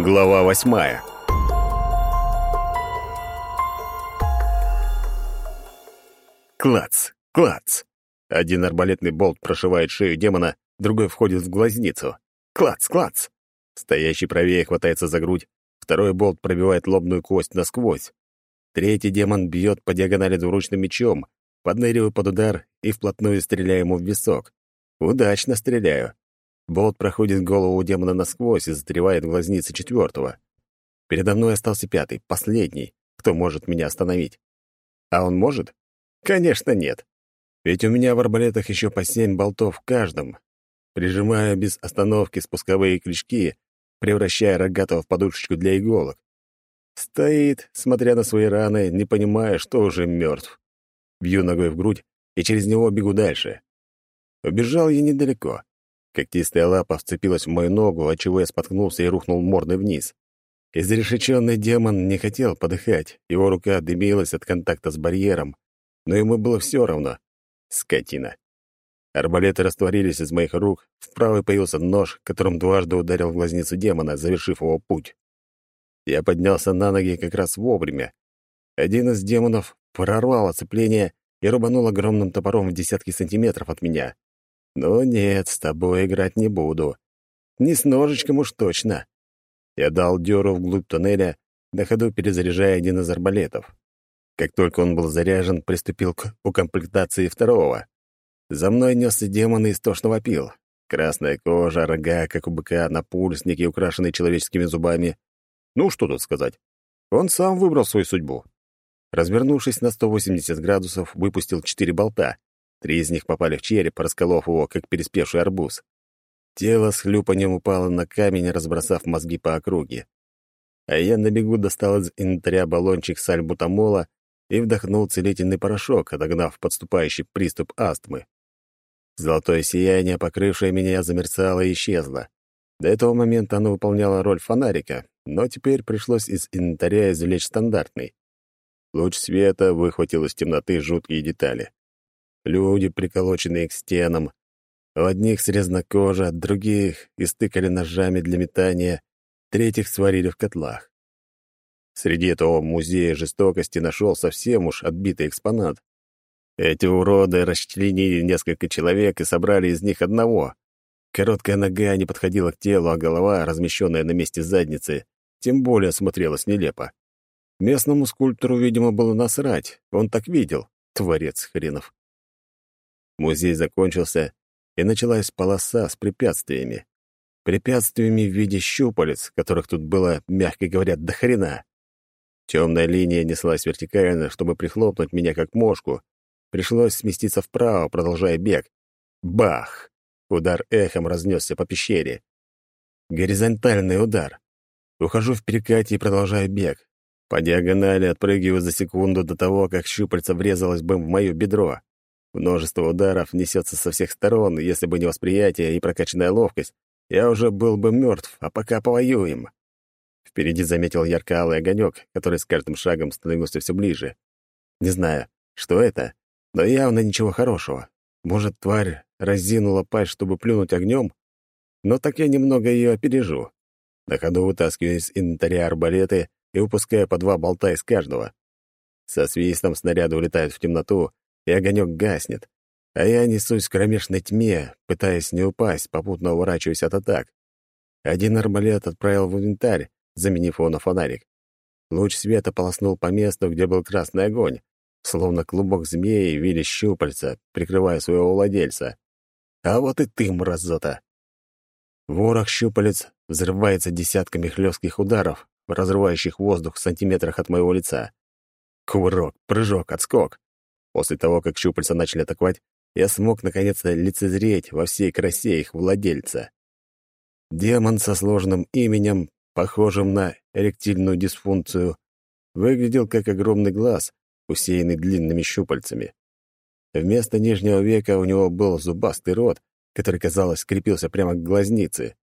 Глава восьмая Клац! Клац! Один арбалетный болт прошивает шею демона, другой входит в глазницу. Клац! Клац! Стоящий правее хватается за грудь, второй болт пробивает лобную кость насквозь. Третий демон бьет по диагонали двуручным мечом, подныриваю под удар и вплотную стреляю ему в висок. Удачно стреляю. Болт проходит голову демона насквозь и застревает в глазнице четвертого. Передо мной остался пятый, последний, кто может меня остановить. А он может? Конечно, нет. Ведь у меня в арбалетах еще по семь болтов в каждом. Прижимаю без остановки спусковые крючки, превращая рогатого в подушечку для иголок. Стоит, смотря на свои раны, не понимая, что уже мертв. Бью ногой в грудь и через него бегу дальше. Убежал я недалеко. Когтистая лапа вцепилась в мою ногу, отчего я споткнулся и рухнул мордой вниз. Изрешеченный демон не хотел подыхать, его рука дымилась от контакта с барьером, но ему было все равно. Скотина. Арбалеты растворились из моих рук, в правой появился нож, которым дважды ударил в глазницу демона, завершив его путь. Я поднялся на ноги как раз вовремя. Один из демонов прорвал оцепление и рубанул огромным топором в десятки сантиметров от меня. «Ну нет, с тобой играть не буду. Не с ножичком уж точно». Я дал дёру вглубь туннеля, на ходу перезаряжая один из арбалетов. Как только он был заряжен, приступил к укомплектации второго. За мной несся демон и истошно вопил. Красная кожа, рога, как у быка, напульсники, украшенные человеческими зубами. Ну, что тут сказать? Он сам выбрал свою судьбу. Развернувшись на 180 градусов, выпустил четыре болта. Три из них попали в череп, расколов его, как переспевший арбуз. Тело с хлюпаньем упало на камень, разбросав мозги по округе. А я на бегу достал из инвентаря баллончик сальбутамола и вдохнул целительный порошок, отогнав подступающий приступ астмы. Золотое сияние, покрывшее меня, замерцало и исчезло. До этого момента оно выполняло роль фонарика, но теперь пришлось из инвентаря извлечь стандартный. Луч света выхватил из темноты жуткие детали. Люди, приколоченные к стенам. У одних срезана кожа, других истыкали ножами для метания, третьих сварили в котлах. Среди этого музея жестокости нашел совсем уж отбитый экспонат. Эти уроды расчленили несколько человек и собрали из них одного. Короткая нога не подходила к телу, а голова, размещенная на месте задницы, тем более смотрелась нелепо. Местному скульптору, видимо, было насрать, он так видел, творец хренов. Музей закончился, и началась полоса с препятствиями. Препятствиями в виде щупалец, которых тут было, мягко говоря, до хрена. Темная линия неслась вертикально, чтобы прихлопнуть меня как мошку. Пришлось сместиться вправо, продолжая бег. Бах! Удар эхом разнесся по пещере. Горизонтальный удар. Ухожу в перекате и продолжаю бег. По диагонали отпрыгиваю за секунду до того, как щупальца врезалось бы в мое бедро. Множество ударов несется со всех сторон, если бы не восприятие и прокачанная ловкость, я уже был бы мертв, а пока повоюем. Впереди заметил ярко-алый огонек, который с каждым шагом становился все ближе. Не знаю, что это, но явно ничего хорошего. Может, тварь разинула пасть, чтобы плюнуть огнем? Но так я немного ее опережу. На ходу вытаскиваю из инвентаря арбалеты и выпускаю по два болта из каждого. Со свистом снаряды улетают в темноту, и огонек гаснет, а я несусь в кромешной тьме, пытаясь не упасть, попутно уворачиваясь от атак. Один арбалет отправил в инвентарь, заменив его на фонарик. Луч света полоснул по месту, где был красный огонь, словно клубок змеи вили щупальца, прикрывая своего владельца. А вот и ты, мразота! Ворох щупалец взрывается десятками хлестких ударов, разрывающих воздух в сантиметрах от моего лица. Кувырок, прыжок, отскок. После того, как щупальца начали атаковать, я смог наконец-то лицезреть во всей красе их владельца. Демон со сложным именем, похожим на эректильную дисфункцию, выглядел как огромный глаз, усеянный длинными щупальцами. Вместо нижнего века у него был зубастый рот, который, казалось, скрепился прямо к глазнице.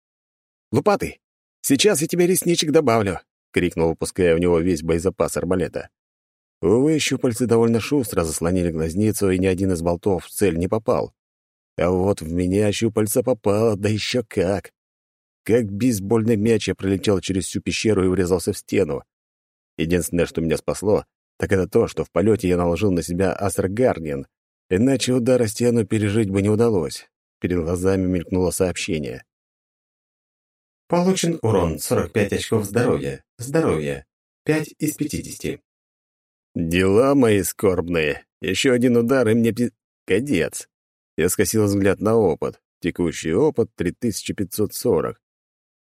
«Лупатый, сейчас я тебе ресничек добавлю!» — крикнул, выпуская в него весь боезапас арбалета. Увы, щупальцы довольно шустро заслонили глазницу, и ни один из болтов в цель не попал. А вот в меня щупальца попало, да еще как. Как бейсбольный мяч я пролетел через всю пещеру и врезался в стену. Единственное, что меня спасло, так это то, что в полете я наложил на себя Астрогардиан, иначе удара стену пережить бы не удалось. Перед глазами мелькнуло сообщение. Получен урон 45 очков здоровья. Здоровье. 5 из 50. Дела мои скорбные. Еще один удар, и мне пи... Кадец. Я скосил взгляд на опыт. Текущий опыт — 3540.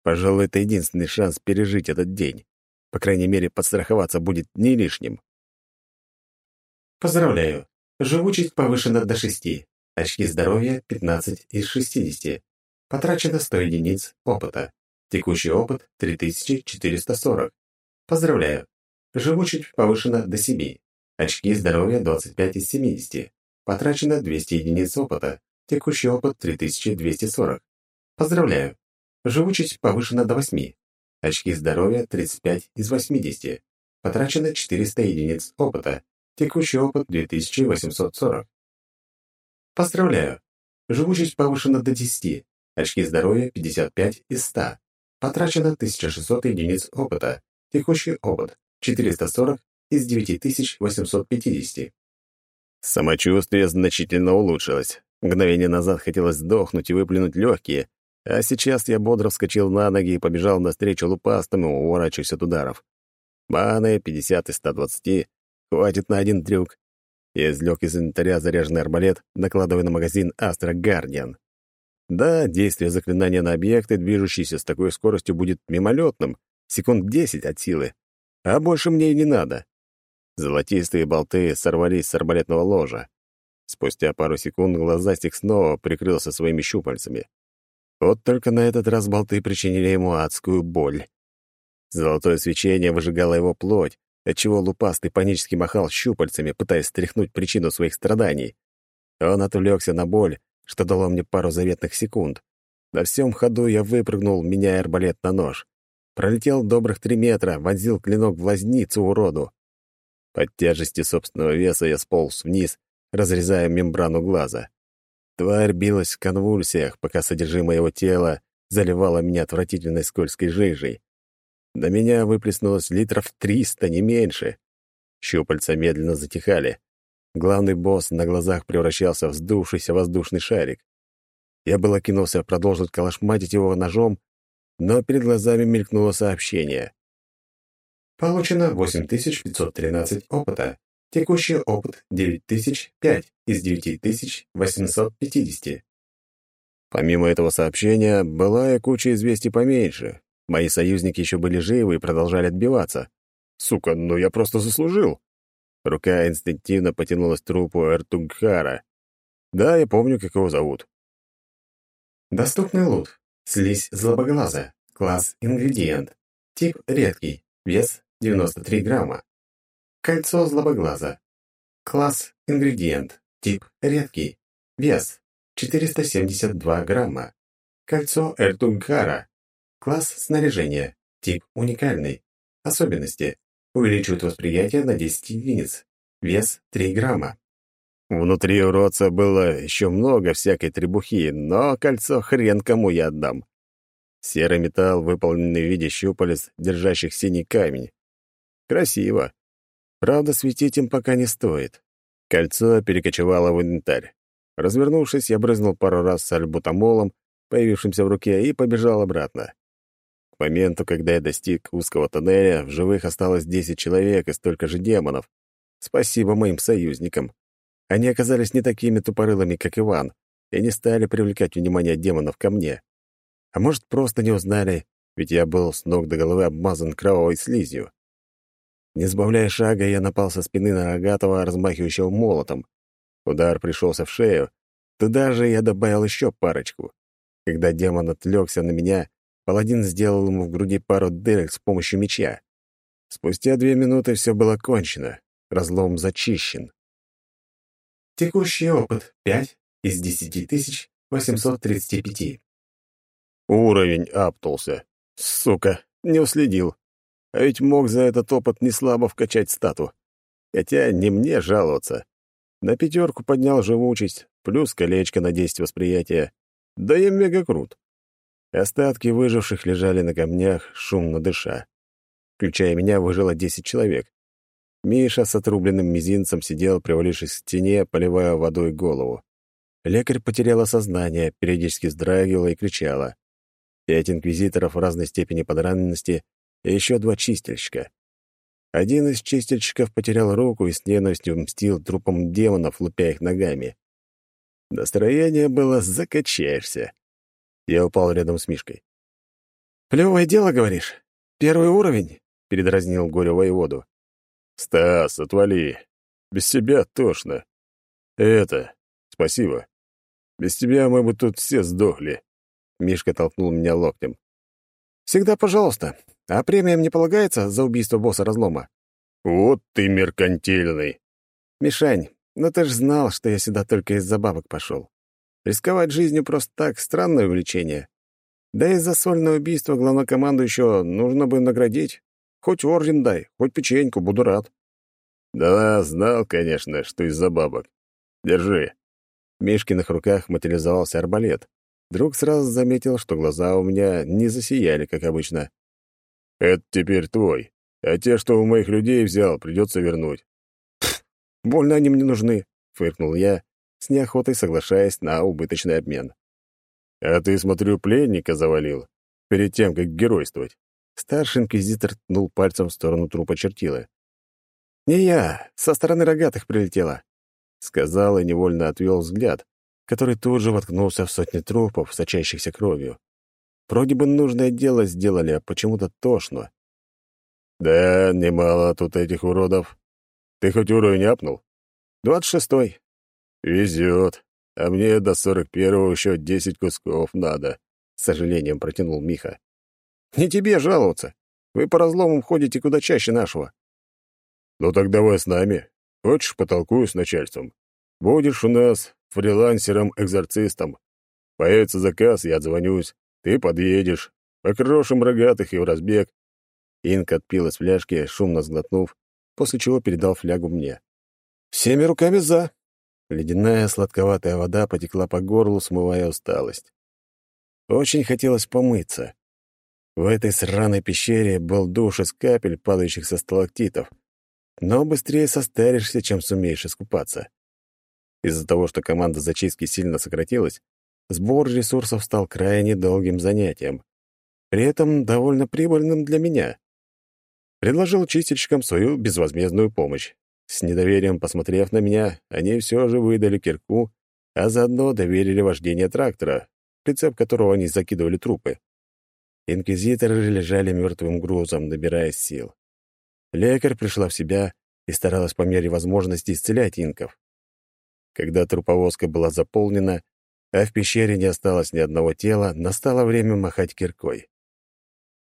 Пожалуй, это единственный шанс пережить этот день. По крайней мере, подстраховаться будет не лишним. Поздравляю. Живучесть повышена до 6. Очки здоровья — 15 из 60. Потрачено 100 единиц опыта. Текущий опыт — 3440. Поздравляю. Живучесть повышена до 7. Очки здоровья 25 из 70. Потрачено 200 единиц опыта. Текущий опыт 3240. Поздравляю. Живучесть повышена до 8. Очки здоровья 35 из 80. Потрачено 400 единиц опыта. Текущий опыт 2840. Поздравляю. Живучесть повышена до 10. Очки здоровья 55 из 100. Потрачено 1600 единиц опыта. Текущий опыт 440 из 9850. Самочувствие значительно улучшилось. Мгновение назад хотелось сдохнуть и выплюнуть легкие, а сейчас я бодро вскочил на ноги и побежал навстречу лупастому, уворачиваясь от ударов. Маны 50 из 120, хватит на один трюк. Я извлек из инвентаря заряженный арбалет, накладывая на магазин Астра Гардиан. Да, действие заклинания на объекты, движущиеся с такой скоростью, будет мимолетным, секунд десять от силы. А больше мне и не надо. Золотистые болты сорвались с арбалетного ложа. Спустя пару секунд глазастик снова прикрылся своими щупальцами. Вот только на этот раз болты причинили ему адскую боль. Золотое свечение выжигало его плоть, отчего лупастый панически махал щупальцами, пытаясь стряхнуть причину своих страданий. Он отвлекся на боль, что дало мне пару заветных секунд. На всем ходу я выпрыгнул, меняя арбалет на нож. Пролетел добрых три метра, вонзил клинок в лазницу уроду. Под тяжестью собственного веса я сполз вниз, разрезая мембрану глаза. Тварь билась в конвульсиях, пока содержимое его тела заливало меня отвратительной скользкой жижей. На меня выплеснулось литров триста, не меньше. Щупальца медленно затихали. Главный босс на глазах превращался в сдувшийся воздушный шарик. Я было кинулся продолжить калашматить его ножом, но перед глазами мелькнуло сообщение. Получено 8513 опыта. Текущий опыт 9005 из 9850. Помимо этого сообщения, была и куча известий поменьше. Мои союзники еще были живы и продолжали отбиваться. Сука, ну я просто заслужил. Рука инстинктивно потянулась к трупу Эртугхара. Да, я помню, как его зовут. Доступный лут. Слизь злобоглаза. Класс ингредиент. Тип редкий. Вес 93 грамма. Кольцо злобоглаза. Класс ингредиент. Тип редкий. Вес 472 грамма. Кольцо Эртугхара. Класс снаряжения. Тип уникальный. Особенности. Увеличивает восприятие на 10 единиц. Вес 3 грамма. Внутри уродца было еще много всякой требухи, но кольцо хрен кому я отдам. Серый металл, выполненный в виде щупалец, держащих синий камень. Красиво. Правда, светить им пока не стоит. Кольцо перекочевало в инвентарь. Развернувшись, я брызнул пару раз с альбутамолом, появившимся в руке, и побежал обратно. К моменту, когда я достиг узкого тоннеля, в живых осталось десять человек и столько же демонов. Спасибо моим союзникам. Они оказались не такими тупорылыми, как Иван, и не стали привлекать внимание демонов ко мне. А может, просто не узнали, ведь я был с ног до головы обмазан кровавой слизью. Не сбавляя шага, я напал со спины на Рогатого, размахивающего молотом. Удар пришелся в шею. Туда же я добавил еще парочку. Когда демон отвлекся на меня, Паладин сделал ему в груди пару дырок с помощью меча. Спустя две минуты все было кончено. Разлом зачищен. Текущий опыт — 5 из 10 835. Уровень аптулся. Сука, не уследил. А ведь мог за этот опыт не слабо вкачать стату. Хотя не мне жаловаться. На пятерку поднял живучесть, плюс колечко на 10 восприятия. Да я мега крут. Остатки выживших лежали на камнях, шумно дыша. Включая меня, выжило десять человек. Миша с отрубленным мизинцем сидел, привалившись к стене, поливая водой голову. Лекарь потеряла сознание, периодически вздрагивала и кричала. Пять инквизиторов в разной степени подраненности и еще два чистильщика. Один из чистильщиков потерял руку и с ненавистью мстил трупам демонов, лупя их ногами. Настроение было «закачаешься». Я упал рядом с Мишкой. «Плевое дело, говоришь? Первый уровень?» — передразнил горе воеводу. «Стас, отвали. Без тебя тошно. Это... Спасибо. Без тебя мы бы тут все сдохли». Мишка толкнул меня локтем. «Всегда пожалуйста. А премиям не полагается за убийство босса разлома?» «Вот ты меркантильный!» «Мишань, ну ты ж знал, что я сюда только из-за бабок пошел. Рисковать жизнью просто так — странное увлечение. Да и за сольное убийство главнокомандующего нужно бы наградить. Хоть орден дай, хоть печеньку, буду рад». «Да, знал, конечно, что из-за бабок. Держи». В Мишкиных руках материализовался арбалет. Друг сразу заметил, что глаза у меня не засияли, как обычно. «Это теперь твой, а те, что у моих людей взял, придется вернуть». «Больно они мне нужны», — фыркнул я, с неохотой соглашаясь на убыточный обмен. «А ты, смотрю, пленника завалил, перед тем, как геройствовать». Старший инквизитор ткнул пальцем в сторону трупа чертилы. «Не я, со стороны рогатых прилетела», — сказал и невольно отвел взгляд, который тут же воткнулся в сотни трупов, сочащихся кровью. Вроде бы нужное дело сделали, а почему-то тошно. «Да, немало тут этих уродов. Ты хоть уровень апнул?» «Двадцать шестой». «Везет. А мне до сорок первого еще десять кусков надо», — с сожалением протянул Миха. «Не тебе жаловаться. Вы по разломам ходите куда чаще нашего». «Ну так давай с нами. Хочешь, потолкую с начальством. Будешь у нас фрилансером-экзорцистом. Появится заказ, я отзвонюсь. Ты подъедешь. Покрошим рогатых и в разбег. Инк отпил из фляжки, шумно сглотнув, после чего передал флягу мне. «Всеми руками за!» Ледяная сладковатая вода потекла по горлу, смывая усталость. Очень хотелось помыться. В этой сраной пещере был душ из капель, падающих со сталактитов. Но быстрее состаришься, чем сумеешь искупаться. Из-за того, что команда зачистки сильно сократилась, сбор ресурсов стал крайне долгим занятием. При этом довольно прибыльным для меня. Предложил чистильщикам свою безвозмездную помощь. С недоверием посмотрев на меня, они все же выдали кирку, а заодно доверили вождение трактора, прицеп которого они закидывали трупы. Инквизиторы лежали мертвым грузом, набирая сил. Лекарь пришла в себя и старалась по мере возможности исцелять инков. Когда труповозка была заполнена, а в пещере не осталось ни одного тела, настало время махать киркой.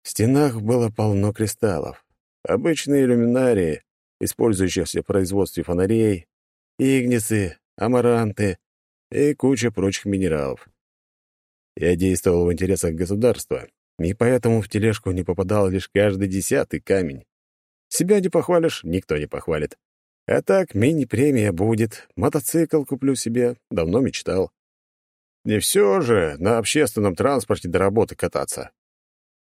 В стенах было полно кристаллов. Обычные иллюминарии, использующиеся в производстве фонарей, игнисы, амаранты и куча прочих минералов. Я действовал в интересах государства, и поэтому в тележку не попадал лишь каждый десятый камень. Себя не похвалишь, никто не похвалит. А так, мини-премия будет, мотоцикл куплю себе, давно мечтал. Не все же на общественном транспорте до работы кататься.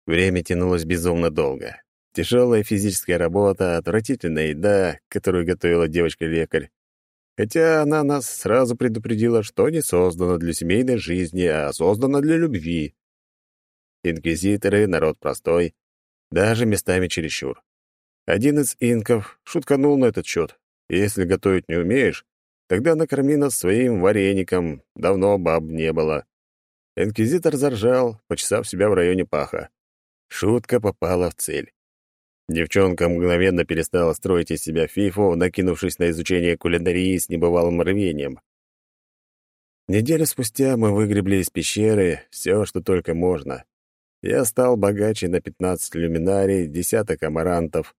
Время тянулось безумно долго. Тяжелая физическая работа, отвратительная еда, которую готовила девочка-лекарь. Хотя она нас сразу предупредила, что не создана для семейной жизни, а создана для любви. Инквизиторы — народ простой, даже местами чересчур. Один из инков шутканул на этот счет. Если готовить не умеешь, тогда накорми нас своим вареником. Давно баб не было. Инквизитор заржал, почесав себя в районе паха. Шутка попала в цель. Девчонка мгновенно перестала строить из себя фифу, накинувшись на изучение кулинарии с небывалым рвением. Неделю спустя мы выгребли из пещеры все, что только можно. Я стал богаче на 15 люминарий, десяток амарантов,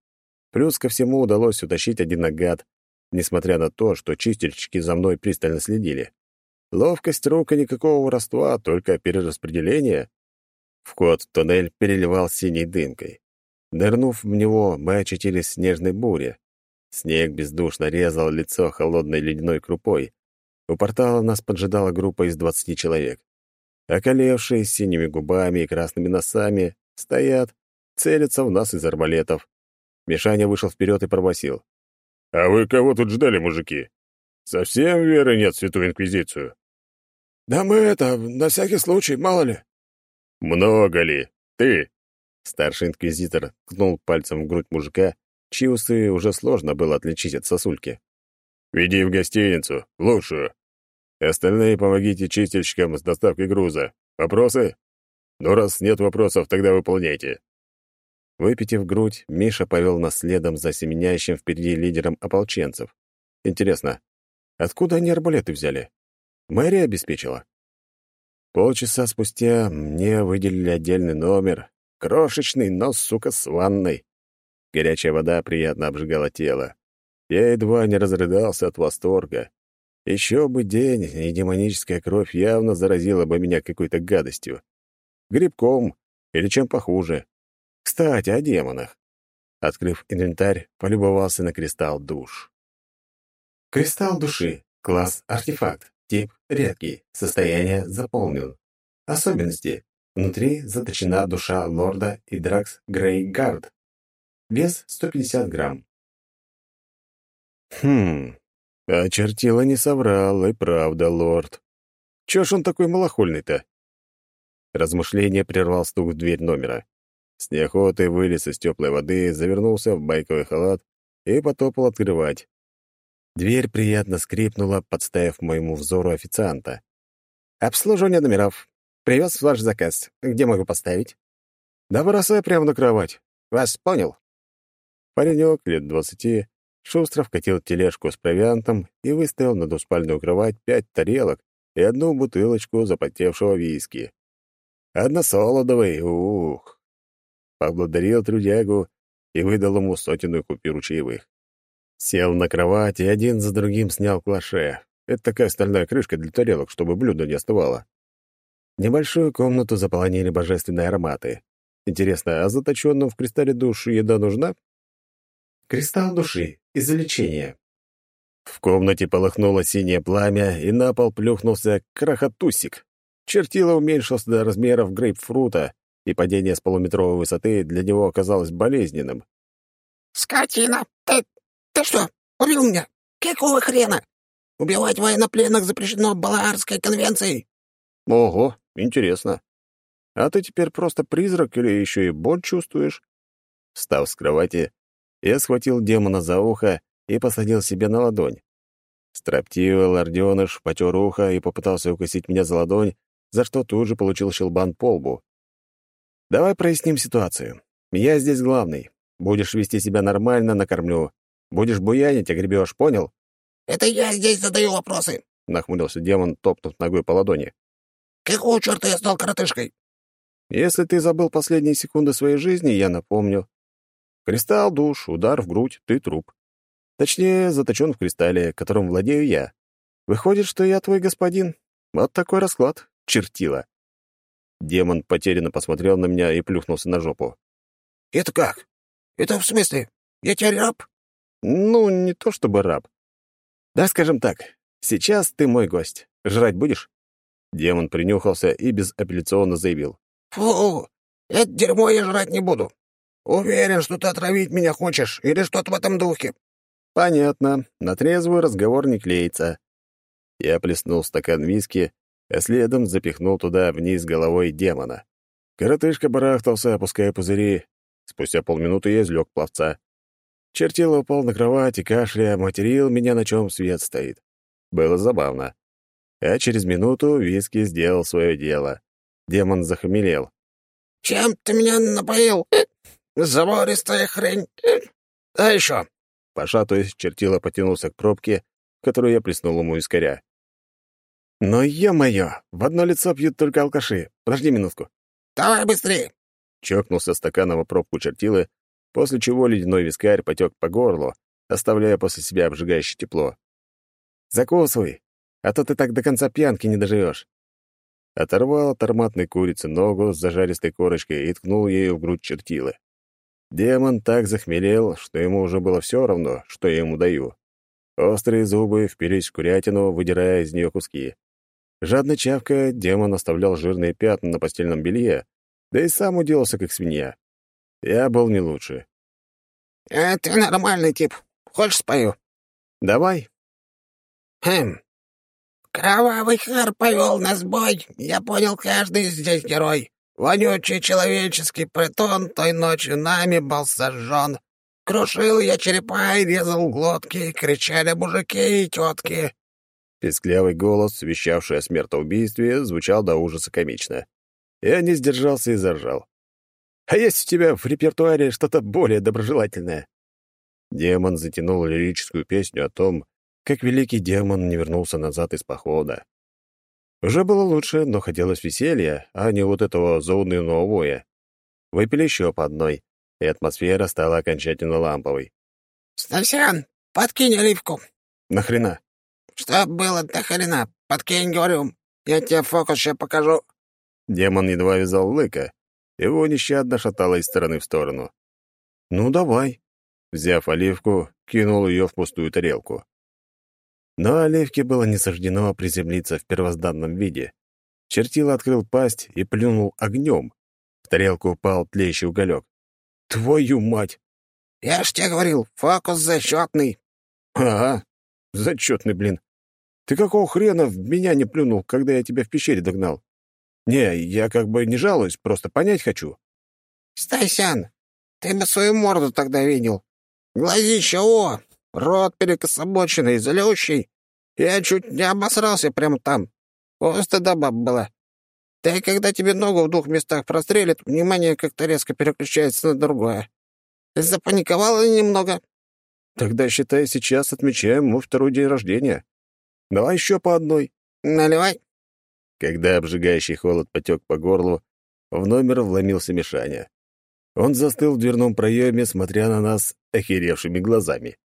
Плюс ко всему удалось утащить один нагад, несмотря на то, что чистильщики за мной пристально следили. Ловкость рук и никакого воровства, только перераспределение. Вход в туннель переливал синей дымкой. Нырнув в него, мы очутились в снежной буре. Снег бездушно резал лицо холодной ледяной крупой. У портала нас поджидала группа из двадцати человек. Околевшие с синими губами и красными носами стоят, целятся в нас из арбалетов. Мишаня вышел вперед и пробасил. «А вы кого тут ждали, мужики? Совсем веры нет в Святую Инквизицию?» «Да мы это, на всякий случай, мало ли». «Много ли? Ты?» Старший инквизитор ткнул пальцем в грудь мужика, чьи усы уже сложно было отличить от сосульки. «Веди в гостиницу, лучшую. Остальные помогите чистильщикам с доставкой груза. Вопросы? Ну, раз нет вопросов, тогда выполняйте». Выпитив грудь, Миша повел нас следом за семенящим впереди лидером ополченцев. Интересно, откуда они арбалеты взяли? Мэрия обеспечила? Полчаса спустя мне выделили отдельный номер, крошечный, но, сука, с ванной. Горячая вода приятно обжигала тело. Я едва не разрыдался от восторга. Еще бы день, и демоническая кровь явно заразила бы меня какой-то гадостью. Грибком или чем похуже. Кстати, о демонах. Открыв инвентарь, полюбовался на кристалл душ. Кристалл души. Класс артефакт. Тип редкий. Состояние заполнен. Особенности. Внутри заточена душа лорда Идракс Грейгард. Вес 150 грамм. Хм, а чертила не соврал, и правда, лорд. Чё ж он такой малохольный-то? Размышление прервал стук в дверь номера. С неохотой вылез из теплой воды, завернулся в байковый халат и потопал открывать. Дверь приятно скрипнула, подставив моему взору официанта. «Обслуживание номеров. Привез ваш заказ. Где могу поставить?» «Да бросай прямо на кровать. Вас понял?» Паренек лет двадцати шустро вкатил тележку с провиантом и выставил на двуспальную кровать пять тарелок и одну бутылочку запотевшего виски. Односолодовый, ух! Поблагодарил трудягу и выдал ему сотенную купюру чаевых. Сел на кровать и один за другим снял клаше. Это такая стальная крышка для тарелок, чтобы блюдо не остывало. Небольшую комнату заполонили божественные ароматы. Интересно, а заточенным в кристалле души еда нужна? Кристалл души. Излечение. В комнате полыхнуло синее пламя, и на пол плюхнулся крохотусик. Чертило уменьшился до размеров грейпфрута, и падение с полуметровой высоты для него оказалось болезненным. «Скотина! Ты ты что, убил меня? Какого хрена? Убивать военнопленных запрещено Балаарской конвенцией. Ого, интересно. А ты теперь просто призрак или еще и боль чувствуешь? Встав с кровати, я схватил демона за ухо и посадил себе на ладонь. Строптивый лорденыш потер ухо и попытался укусить меня за ладонь, за что тут же получил щелбан по лбу. «Давай проясним ситуацию. Я здесь главный. Будешь вести себя нормально, накормлю. Будешь буянить, огребешь, понял?» «Это я здесь задаю вопросы», — нахмурился демон, топнув ногой по ладони. «Какого черта я стал коротышкой?» «Если ты забыл последние секунды своей жизни, я напомню. Кристалл, душ, удар в грудь, ты труп. Точнее, заточен в кристалле, которым владею я. Выходит, что я твой господин. Вот такой расклад, чертила». Демон потерянно посмотрел на меня и плюхнулся на жопу. «Это как? Это в смысле? Я теперь раб?» Ну, не то чтобы раб. Да, скажем так, сейчас ты мой гость. Жрать будешь?» Демон принюхался и безапелляционно заявил. «Фу, это дерьмо я жрать не буду. Уверен, что ты отравить меня хочешь или что-то в этом духе». «Понятно. На трезвый разговор не клеится». Я плеснул стакан виски, а следом запихнул туда вниз головой демона. Коротышка барахтался, опуская пузыри. Спустя полминуты я излёг пловца. Чертило упал на кровать и, кашляя, материл меня, на чем свет стоит. Было забавно. А через минуту виски сделал свое дело. Демон захмелел. «Чем ты меня напоил? Забористая хрень. А еще?» Пошатываясь, чертило потянулся к пробке, которую я плеснул ему искоря. «Но, ё-моё, в одно лицо пьют только алкаши. Подожди минутку». «Давай быстрее!» Чокнулся стаканом о пробку чертилы, после чего ледяной вискарь потек по горлу, оставляя после себя обжигающее тепло. «Закусывай, а то ты так до конца пьянки не доживешь». Оторвал от ароматной курицы ногу с зажаристой корочкой и ткнул ею в грудь чертилы. Демон так захмелел, что ему уже было все равно, что я ему даю. Острые зубы впились в курятину, выдирая из нее куски. Жадно чавкая, демон оставлял жирные пятна на постельном белье, да и сам уделался, как свинья. Я был не лучше. «Э, ты нормальный тип. Хочешь, спою?» «Давай». «Хм. Кровавый хар повел нас в бой. Я понял, каждый здесь герой. Вонючий человеческий притон той ночью нами был сожжен. Крушил я черепа и резал глотки, кричали мужики и тетки. Песклявый голос, вещавший о смертоубийстве, звучал до ужаса комично. Я не сдержался и заржал. «А есть у тебя в репертуаре что-то более доброжелательное?» Демон затянул лирическую песню о том, как великий демон не вернулся назад из похода. Уже было лучше, но хотелось веселья, а не вот этого заунывного воя. Выпили еще по одной, и атмосфера стала окончательно ламповой. «Ставсян, подкинь оливку». «Нахрена?» «Что было до хрена? Подкинь, говорю. Я тебе фокус сейчас покажу». Демон едва вязал лыка. Его нещадно шатало из стороны в сторону. «Ну, давай». Взяв оливку, кинул ее в пустую тарелку. Но оливке было не суждено приземлиться в первозданном виде. Чертила открыл пасть и плюнул огнем. В тарелку упал тлеющий уголек. «Твою мать!» «Я ж тебе говорил, фокус зачетный». «Ага, зачетный, блин. Ты какого хрена в меня не плюнул, когда я тебя в пещере догнал? Не, я как бы не жалуюсь, просто понять хочу. Стасян, ты бы свою морду тогда видел. Глазища, о, рот перекособоченный, злющий. Я чуть не обосрался прямо там. Просто до баб была. Да и когда тебе ногу в двух местах прострелят, внимание как-то резко переключается на другое. Запаниковала немного. Тогда, считай, сейчас отмечаем мой второй день рождения. Давай еще по одной. Наливай. Когда обжигающий холод потек по горлу, в номер вломился Мишаня. Он застыл в дверном проеме, смотря на нас охеревшими глазами.